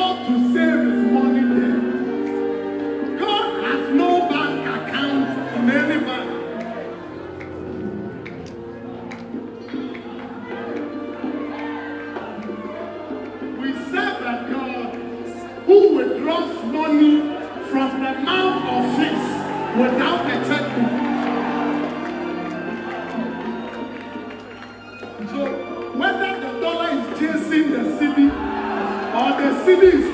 want to plus.